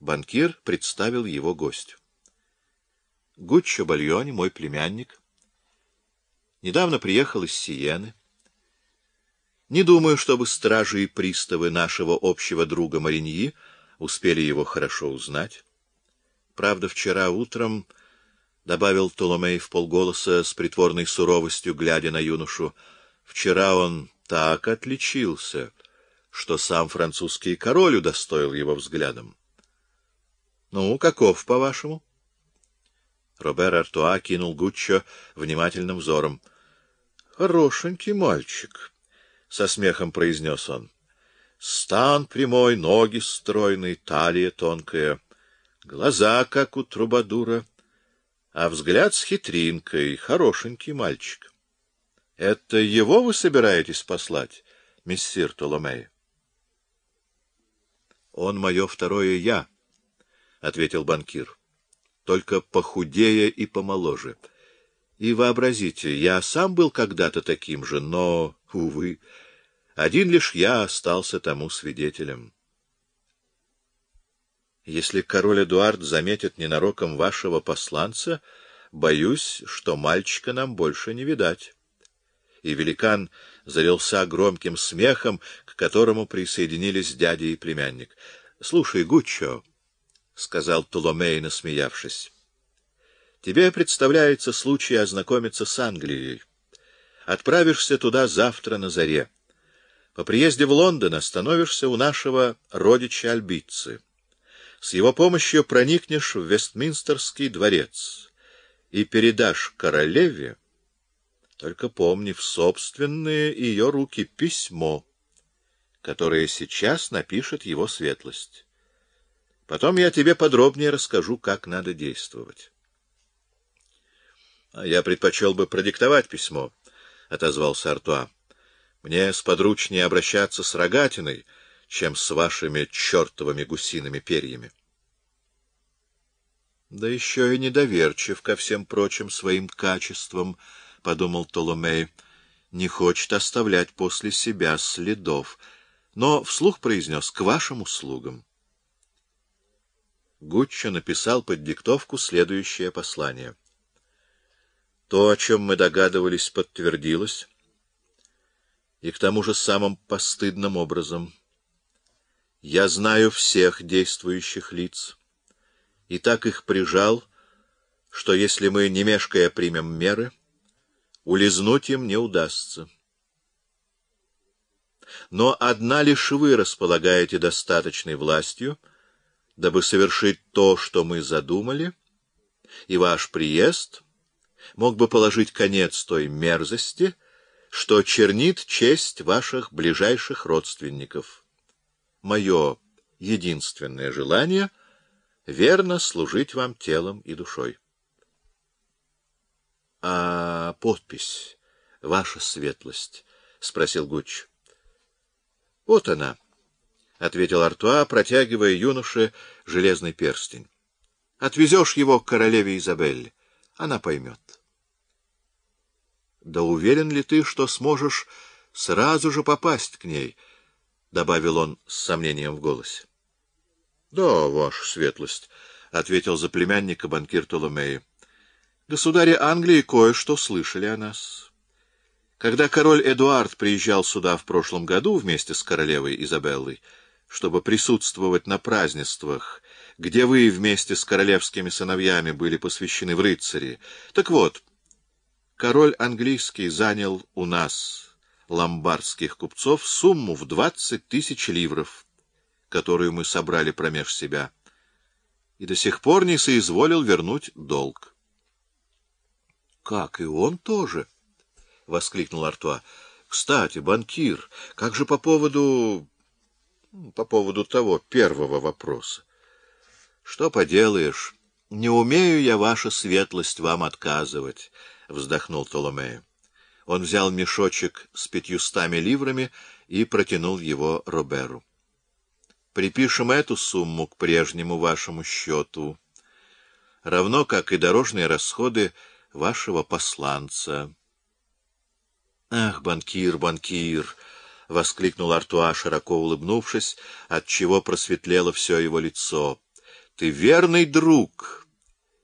Банкир представил его гостю. Гуччо Бальони, мой племянник, недавно приехал из Сиены. Не думаю, чтобы стражи и приставы нашего общего друга Мариньи успели его хорошо узнать. Правда, вчера утром, — добавил Толомей в полголоса с притворной суровостью, глядя на юношу, — вчера он так отличился, что сам французский король удостоил его взглядом. — Ну, каков, по-вашему? Робер Артуа кинул Гуччо внимательным взором. — Хорошенький мальчик, — со смехом произнес он. — Стан прямой, ноги стройные, талия тонкая, глаза, как у трубадура, а взгляд с хитринкой, хорошенький мальчик. — Это его вы собираетесь послать, мессир Толомей? — Он мое второе «я», — ответил банкир, — только похудее и помоложе. И вообразите, я сам был когда-то таким же, но, увы, один лишь я остался тому свидетелем. Если король Эдуард заметит ненароком вашего посланца, боюсь, что мальчика нам больше не видать. И великан залился громким смехом, к которому присоединились дядя и племянник. — Слушай, Гуччо, — сказал Толомей, насмеявшись, — тебе представляется случай ознакомиться с Англией. Отправишься туда завтра на заре. По приезде в Лондон остановишься у нашего родича Альбицы. С его помощью проникнешь в Вестминстерский дворец и передашь королеве, только помни, в собственные ее руки письмо, которое сейчас напишет его светлость. Потом я тебе подробнее расскажу, как надо действовать. — А я предпочел бы продиктовать письмо, — отозвался Артуа. Мне сподручнее обращаться с рогатиной, чем с вашими чертовыми гусиными перьями. — Да еще и недоверчив ко всем прочим своим качествам, — подумал Толомей, — не хочет оставлять после себя следов, но вслух произнес «к вашим услугам». Гуччо написал под диктовку следующее послание. То, о чем мы догадывались, подтвердилось, и к тому же самым постыдным образом. Я знаю всех действующих лиц, и так их прижал, что если мы, не мешкая, примем меры, улизнуть им не удастся. Но одна лишь вы располагаете достаточной властью, дабы совершить то, что мы задумали, и ваш приезд мог бы положить конец той мерзости, что чернит честь ваших ближайших родственников. Мое единственное желание — верно служить вам телом и душой. — А подпись, ваша светлость? — спросил Гуч. — Вот она, — ответил Артуа, протягивая юноше железный перстень. — Отвезешь его к королеве Изабелле. Она поймет. — Да уверен ли ты, что сможешь сразу же попасть к ней? — добавил он с сомнением в голосе. — Да, ваша светлость, — ответил за племянника банкир Толомея. — Государи Англии кое-что слышали о нас. Когда король Эдуард приезжал сюда в прошлом году вместе с королевой Изабеллой, чтобы присутствовать на празднествах, где вы вместе с королевскими сыновьями были посвящены в рыцари, так вот, король английский занял у нас, ломбардских купцов, сумму в двадцать тысяч ливров, которую мы собрали промеж себя, и до сих пор не соизволил вернуть долг. — Как и он тоже? — воскликнул Артуа. — Кстати, банкир, как же по поводу... по поводу того первого вопроса? — Что поделаешь, не умею я, ваша светлость, вам отказывать, — вздохнул Толомея. Он взял мешочек с пятьюстами ливрами и протянул его Роберу. Припишем эту сумму к прежнему вашему счету, равно как и дорожные расходы вашего посланца. — Ах, банкир, банкир! — воскликнул Артуа, широко улыбнувшись, отчего просветлело все его лицо. Ты верный друг,